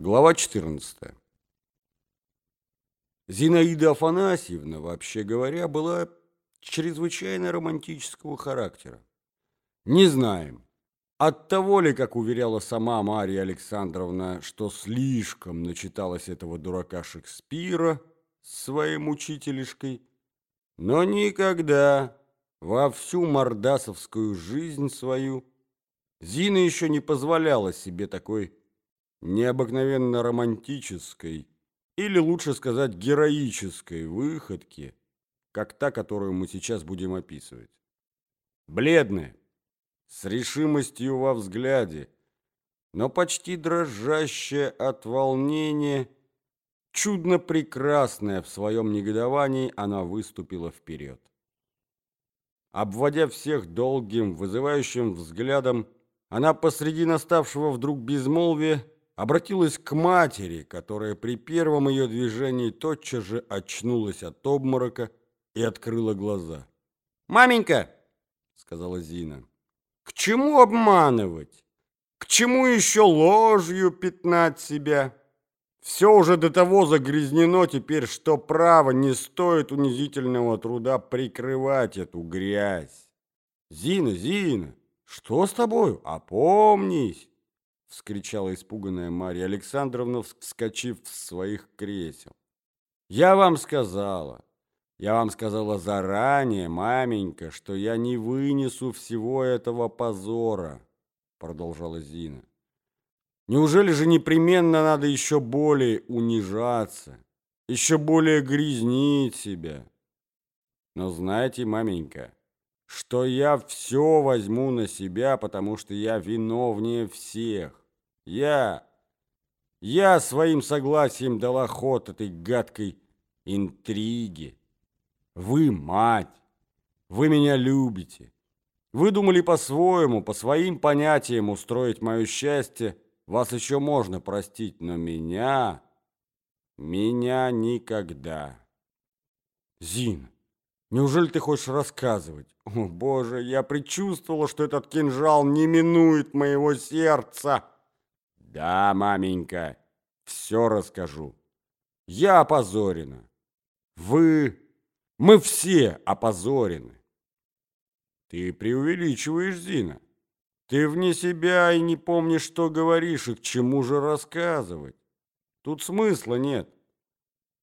Глава 14. Зинаида Афанасьевна, вообще говоря, была чрезвычайно романтического характера. Не знаем, от того ли, как уверяла сама Марья Александровна, что слишком начиталась этого дурака Шекспира с своим учителишкой, но никогда во всю мордасовскую жизнь свою Зина еще не позволяла себе такой необыкновенно романтической, или лучше сказать героической выходки, как та, которую мы сейчас будем описывать. Бледная, с решимостью во взгляде, но почти дрожащая от волнения, чудно прекрасная в своем негодовании, она выступила вперед. Обводя всех долгим, вызывающим взглядом, она посреди наставшего вдруг безмолвия обратилась к матери, которая при первом ее движении тотчас же очнулась от обморока и открыла глаза. «Маменька!» — сказала Зина. «К чему обманывать? К чему еще ложью пятнать себя? Все уже до того загрязнено теперь, что право не стоит унизительного труда прикрывать эту грязь. Зина, Зина, что с тобою? Опомнись!» — вскричала испуганная Марья Александровна, вскочив с своих кресел. «Я вам сказала, я вам сказала заранее, маменька, что я не вынесу всего этого позора», — продолжала Зина. «Неужели же непременно надо еще более унижаться, еще более грязнить себя? Но знаете, маменька, что я все возьму на себя, потому что я виновнее всех. Я, я своим согласием дала ход этой гадкой интриге. Вы мать, вы меня любите. Вы думали по-своему, по своим понятиям устроить мое счастье. Вас еще можно простить, но меня, меня никогда. Зина, Неужели ты хочешь рассказывать? О, Боже, я предчувствовала, что этот кинжал не минует моего сердца. Да, маменька, все расскажу. Я опозорена. Вы, мы все опозорены. Ты преувеличиваешь, Зина. Ты вне себя и не помнишь, что говоришь, и к чему же рассказывать. Тут смысла нет.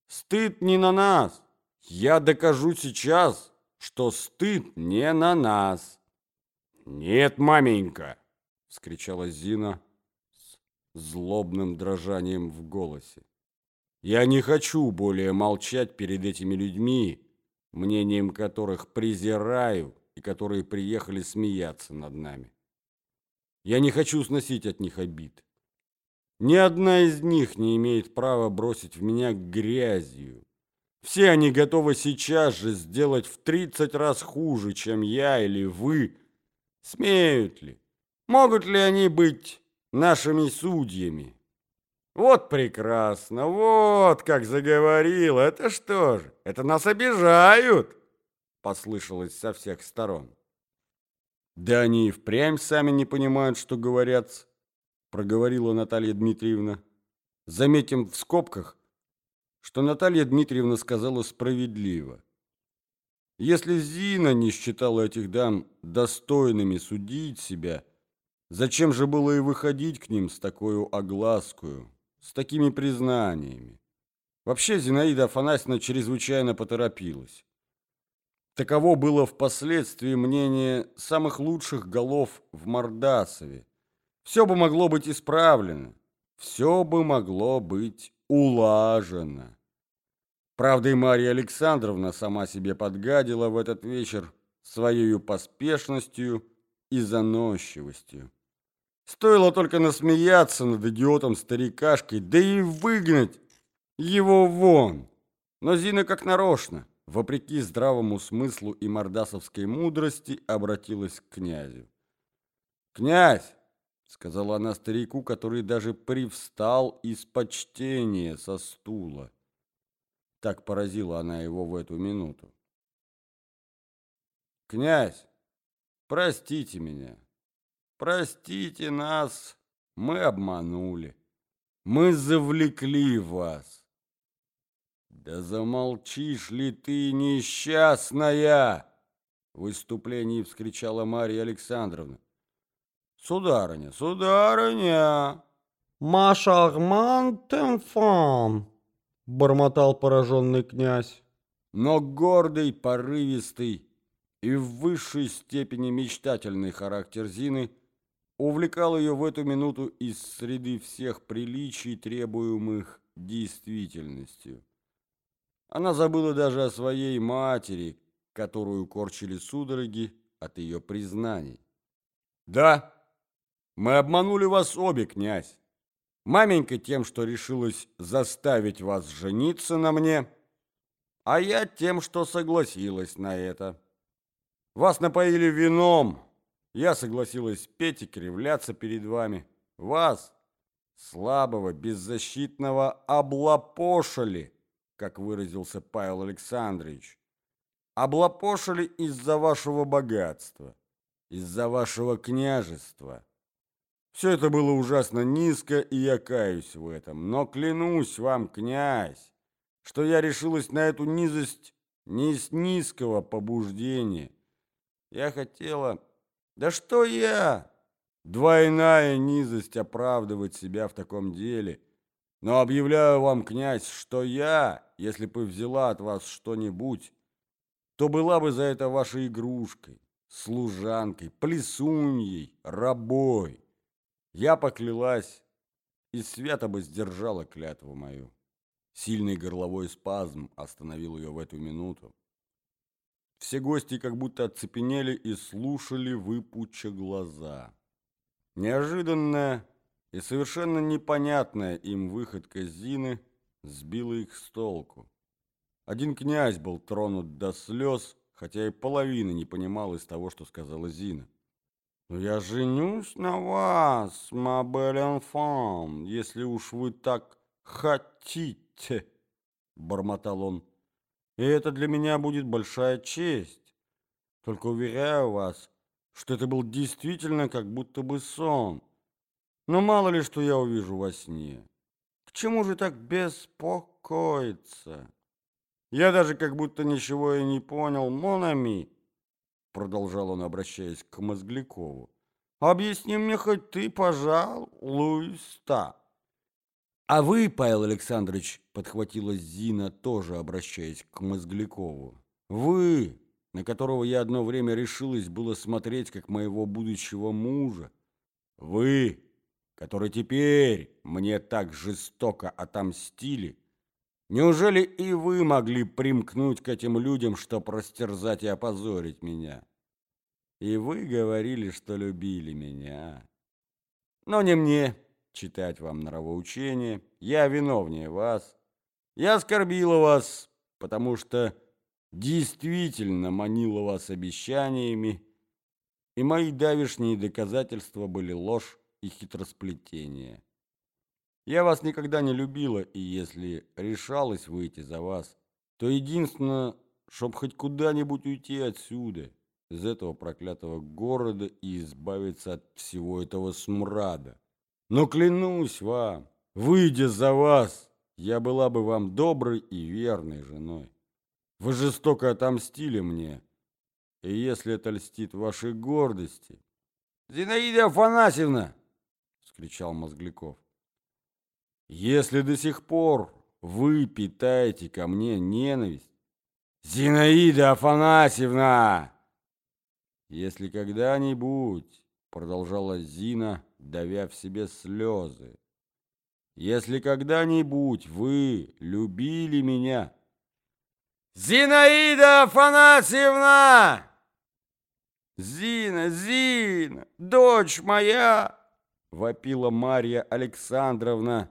Стыд не на нас. Я докажу сейчас, что стыд не на нас. Нет, маменька, вскричала Зина с злобным дрожанием в голосе. Я не хочу более молчать перед этими людьми, мнением которых презираю и которые приехали смеяться над нами. Я не хочу сносить от них обид. Ни одна из них не имеет права бросить в меня грязью, все они готовы сейчас же сделать в 30 раз хуже, чем я или вы. Смеют ли? Могут ли они быть нашими судьями? Вот прекрасно, вот как заговорил. Это что же? Это нас обижают, послышалось со всех сторон. Да они и впрямь сами не понимают, что говорят, проговорила Наталья Дмитриевна. Заметим в скобках, что Наталья Дмитриевна сказала справедливо. Если Зина не считала этих дам достойными судить себя, зачем же было и выходить к ним с такой огласкую, с такими признаниями? Вообще Зинаида Афанасьевна чрезвычайно поторопилась. Таково было впоследствии мнение самых лучших голов в Мордасове. Все бы могло быть исправлено, все бы могло быть улажено. Правда, и Марья Александровна сама себе подгадила в этот вечер своей поспешностью и заносчивостью. Стоило только насмеяться над идиотом-старикашкой, да и выгнать его вон. Но Зина как нарочно, вопреки здравому смыслу и мордасовской мудрости, обратилась к князю. «Князь!» — сказала она старику, который даже привстал из почтения со стула. Так поразила она его в эту минуту. «Князь, простите меня, простите нас, мы обманули. Мы завлекли вас. Да замолчишь ли ты, несчастная? В выступлении вскричала Марья Александровна. Сударыня, сударыня! Маша Арман Темфан, бормотал пораженный князь. Но гордый, порывистый и в высшей степени мечтательный характер Зины увлекал ее в эту минуту из среды всех приличий, требуемых действительностью. Она забыла даже о своей матери, которую корчили судороги от ее признаний. «Да, мы обманули вас обе, князь. Маменька тем, что решилась заставить вас жениться на мне, а я тем, что согласилась на это. Вас напоили вином, я согласилась петь и кривляться перед вами. Вас, слабого, беззащитного, облапошили, как выразился Павел Александрович. Облапошили из-за вашего богатства, из-за вашего княжества. Все это было ужасно низко, и я каюсь в этом. Но клянусь вам, князь, что я решилась на эту низость не из низкого побуждения. Я хотела... Да что я? Двойная низость оправдывать себя в таком деле. Но объявляю вам, князь, что я, если бы взяла от вас что-нибудь, то была бы за это вашей игрушкой, служанкой, плесуньей, рабой. Я поклялась и свято бы сдержала клятву мою. Сильный горловой спазм остановил ее в эту минуту. Все гости как будто оцепенели и слушали, выпуча глаза. Неожиданная и совершенно непонятная им выходка Зины сбила их с толку. Один князь был тронут до слез, хотя и половины не понимал из того, что сказала Зина. «Но я женюсь на вас, мабель enfant, если уж вы так хотите», — бормотал он. И это для меня будет большая честь. Только уверяю вас, что это был действительно как будто бы сон. Но мало ли, что я увижу во сне. К чему же так беспокоиться? Я даже как будто ничего и не понял. Монами, продолжал он, обращаясь к Мозглякову, объясни мне хоть ты, пожалуйста. «А вы, Павел Александрович, — подхватила Зина, тоже обращаясь к Мозглякову, — вы, на которого я одно время решилась было смотреть, как моего будущего мужа, вы, который теперь мне так жестоко отомстили, неужели и вы могли примкнуть к этим людям, чтоб растерзать и опозорить меня? И вы говорили, что любили меня. Но не мне» читать вам нравоучение. Я виновнее вас. Я оскорбила вас, потому что действительно манила вас обещаниями, и мои давишние доказательства были ложь и хитросплетение. Я вас никогда не любила, и если решалась выйти за вас, то единственное, чтоб хоть куда-нибудь уйти отсюда, из этого проклятого города и избавиться от всего этого смрада. Но клянусь вам, выйдя за вас, я была бы вам доброй и верной женой. Вы жестоко отомстили мне, и если это льстит вашей гордости... «Зинаида Афанасьевна!» — скричал Мозгляков. «Если до сих пор вы питаете ко мне ненависть...» «Зинаида Афанасьевна!» «Если когда-нибудь...» — продолжала Зина, давя в себе слезы. Если когда-нибудь вы любили меня... «Зинаида Афанасьевна!» «Зина, Зина, дочь моя!» — вопила Марья Александровна.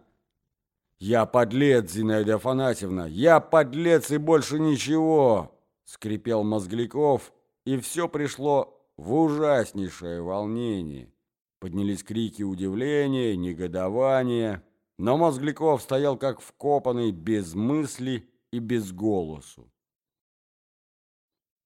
«Я подлец, Зинаида Афанасьевна, я подлец и больше ничего!» — скрипел Мозгляков, и все пришло в ужаснейшее волнение. Поднялись крики удивления, негодования, но Мозгляков стоял как вкопанный, без мысли и без голосу.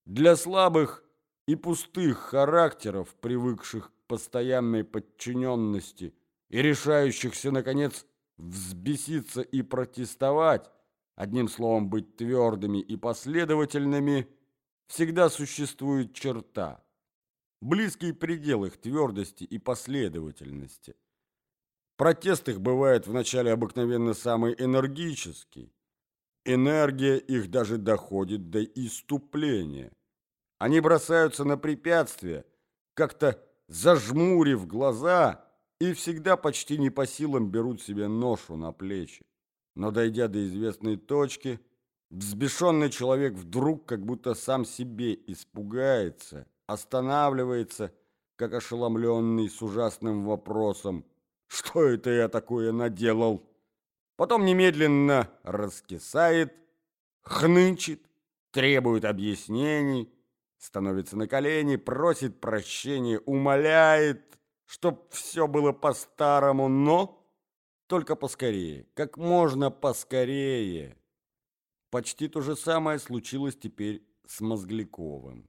Для слабых и пустых характеров, привыкших к постоянной подчиненности и решающихся, наконец, взбеситься и протестовать, одним словом быть твердыми и последовательными, всегда существует черта, близкий предел их твердости и последовательности. Протест их бывает вначале обыкновенно самый энергический. Энергия их даже доходит до иступления. Они бросаются на препятствия, как-то зажмурив глаза, и всегда почти не по силам берут себе ношу на плечи. Но дойдя до известной точки, взбешенный человек вдруг как будто сам себе испугается, останавливается, как ошеломленный с ужасным вопросом «Что это я такое наделал?» Потом немедленно раскисает, хнычет, требует объяснений, становится на колени, просит прощения, умоляет, чтоб все было по-старому, но только поскорее, как можно поскорее. Почти то же самое случилось теперь с Мозгляковым.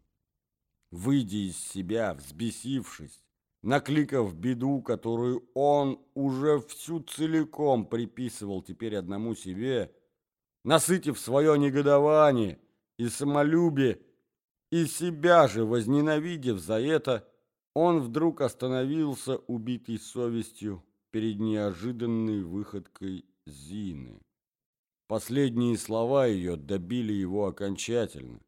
Выйдя из себя, взбесившись, накликав беду, которую он уже всю целиком приписывал теперь одному себе, насытив свое негодование и самолюбие, и себя же возненавидев за это, он вдруг остановился, убитый совестью, перед неожиданной выходкой Зины. Последние слова ее добили его окончательно.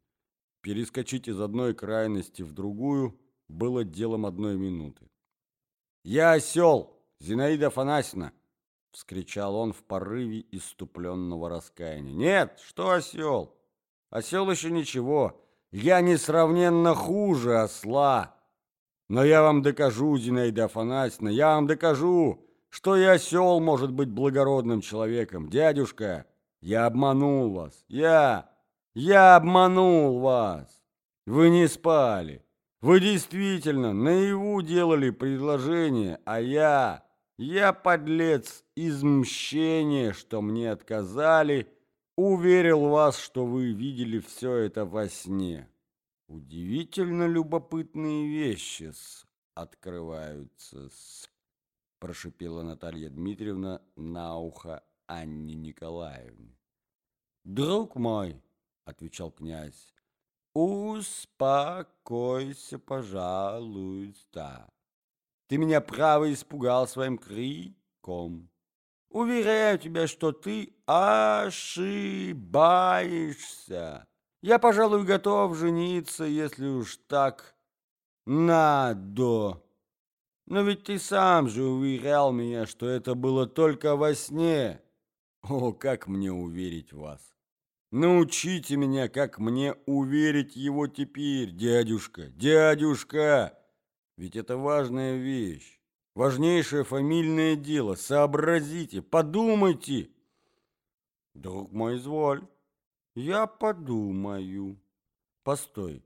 Перескочить из одной крайности в другую было делом одной минуты. «Я осел, Зинаида Афанасьевна!» — вскричал он в порыве иступленного раскаяния. «Нет, что осел? Осел еще ничего. Я несравненно хуже осла. Но я вам докажу, Зинаида Афанасьевна, я вам докажу, что и осел может быть благородным человеком. Дядюшка, я обманул вас. Я, я обманул вас. Вы не спали. Вы действительно наяву делали предложение, а я, я, подлец, из мщения, что мне отказали, Уверил вас, что вы видели все это во сне. Удивительно любопытные вещи с открываются с прошипела Наталья Дмитриевна на ухо Анне Николаевне. Друг мой, отвечал князь, успокойся, пожалуйста. Ты меня право испугал своим криком. Уверяю тебя, что ты ошибаешься. Я, пожалуй, готов жениться, если уж так надо. Но ведь ты сам же уверял меня, что это было только во сне. О, как мне уверить вас? Научите меня, как мне уверить его теперь, дядюшка, дядюшка. Ведь это важная вещь. Важнейшее фамильное дело. Сообразите, подумайте. Друг мой, изволь. Я подумаю. Постой.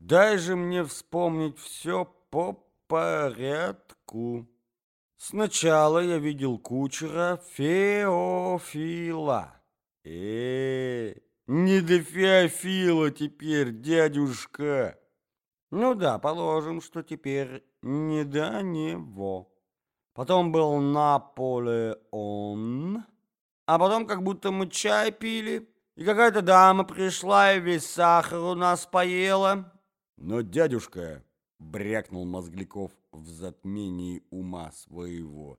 Дай же мне вспомнить все по порядку. Сначала я видел кучера Феофила. Э, не до Феофила теперь, дядюшка. Ну да, положим, что теперь не до него. Потом был Наполеон, а потом как будто мы чай пили, и какая-то дама пришла и весь сахар у нас поела. Но дядюшка, брякнул Мозгликов в затмении ума своего,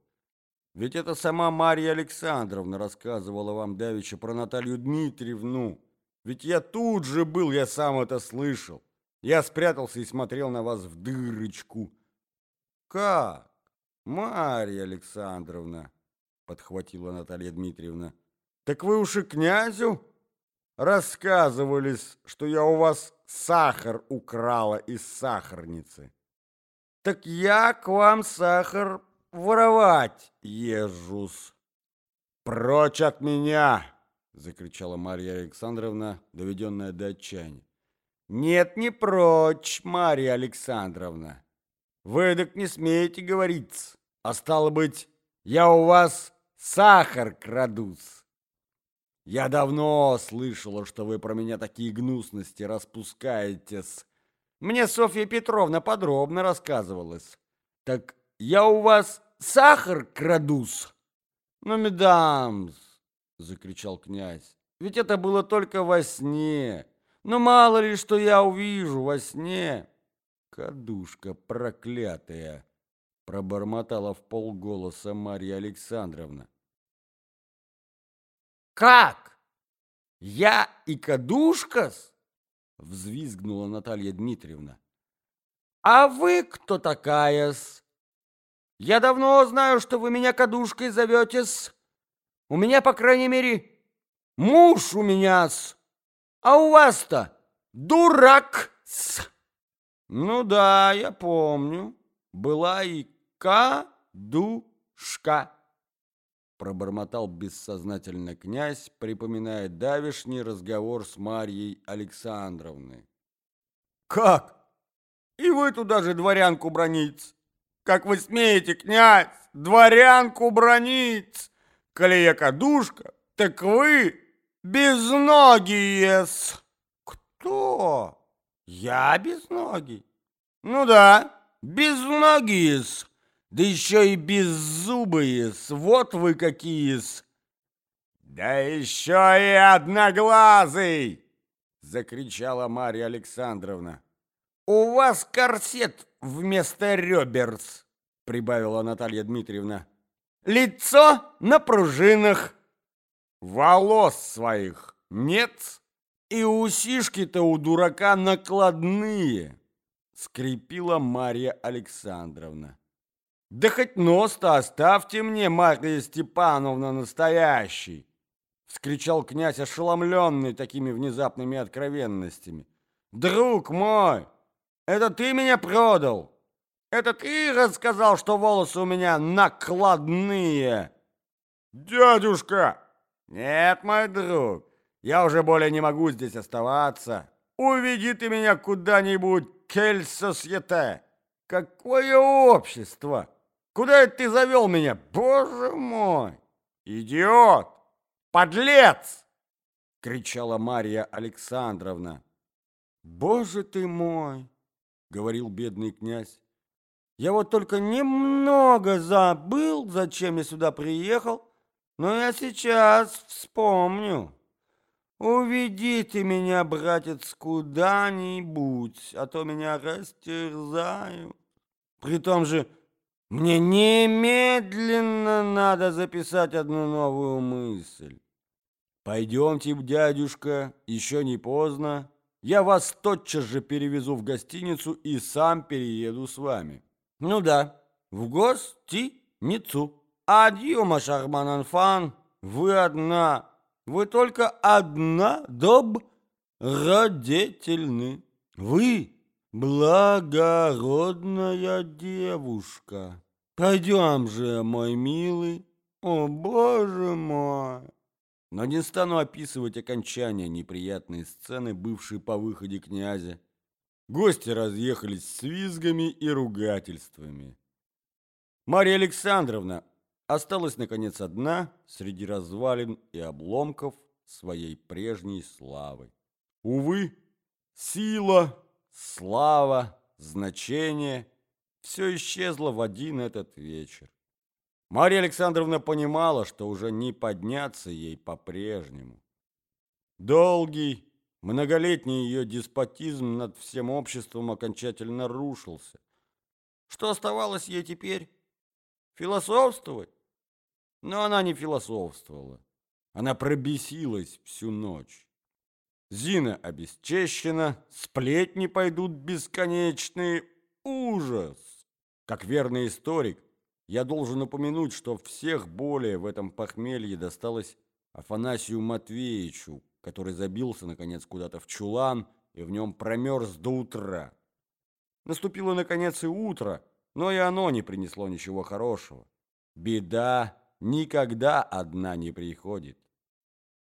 ведь это сама Марья Александровна рассказывала вам давеча про Наталью Дмитриевну. Ведь я тут же был, я сам это слышал. Я спрятался и смотрел на вас в дырочку. Как? Марья Александровна, подхватила Наталья Дмитриевна. Так вы уж и князю рассказывались, что я у вас сахар украла из сахарницы. Так я к вам сахар воровать езжусь. Прочь от меня! закричала Марья Александровна, доведенная до отчаяния. Нет, не прочь, Марья Александровна. Вы так не смеете говорить, а стало быть, я у вас сахар крадусь. Я давно слышала, что вы про меня такие гнусности распускаетесь. Мне Софья Петровна подробно рассказывалась. Так я у вас сахар крадусь. «Но, медамс!» — закричал князь. «Ведь это было только во сне. Но мало ли, что я увижу во сне!» «Кадушка проклятая!» — пробормотала в полголоса Марья Александровна. «Как? Я и Кадушкас?» — взвизгнула Наталья Дмитриевна. «А вы кто такая-с? Я давно знаю, что вы меня Кадушкой зоветесь. У меня, по крайней мере, муж у меня-с, а у вас-то дурак-с». Ну да, я помню. Была и кадушка. Пробормотал бессознательно князь, припоминая давишний разговор с Марьей Александровной. Как? И вы туда же дворянку бронить? Как вы смеете, князь, дворянку бронить? Коли я кадушка, так вы безногие-с. Кто? Я безногий? Ну да, безногие-с. Да еще и беззубые-с. Вот вы какие-с. Да еще и одноглазый! Закричала Марья Александровна. У вас корсет вместо реберс, прибавила Наталья Дмитриевна. Лицо на пружинах. Волос своих нет. И усишки-то у дурака накладные, скрипила Марья Александровна. Да хоть нос-то оставьте мне, Марья Степановна, настоящий, вскричал князь, ошеломленный такими внезапными откровенностями. Друг мой, это ты меня продал? Это ты рассказал, что волосы у меня накладные? Дядюшка! Нет, мой друг, я уже более не могу здесь оставаться. Уведи ты меня куда-нибудь, кель-сосьете. Какое общество? Куда это ты завел меня? Боже мой! Идиот! Подлец! Кричала Марья Александровна. Боже ты мой! Говорил бедный князь. Я вот только немного забыл, зачем я сюда приехал, но я сейчас вспомню. Уведите меня, братец, куда-нибудь, а то меня растерзают. При том же мне немедленно надо записать одну новую мысль. Пойдемте, дядюшка, еще не поздно. Я вас тотчас же перевезу в гостиницу и сам перееду с вами. Ну да, в гостиницу. Адью, Машарман Анфан, вы одна, вы только одна добродетельны. Вы благородная девушка. Пойдем же, мой милый. О, боже мой! Но не стану описывать окончание неприятной сцены, бывшей по выходе князя. Гости разъехались с визгами и ругательствами. Марья Александровна осталась, наконец, одна среди развалин и обломков своей прежней славы. Увы, сила, слава, значение – все исчезло в один этот вечер. Марья Александровна понимала, что уже не подняться ей по-прежнему. Долгий, многолетний ее деспотизм над всем обществом окончательно рушился. Что оставалось ей теперь? Философствовать? Но она не философствовала. Она пробесилась всю ночь. Зина обесчещена, сплетни пойдут бесконечные. Ужас! Как верный историк, я должен упомянуть, что всех более в этом похмелье досталось Афанасию Матвеевичу, который забился, наконец, куда-то в чулан и в нем промерз до утра. Наступило, наконец, и утро, но и оно не принесло ничего хорошего. Беда никогда одна не приходит.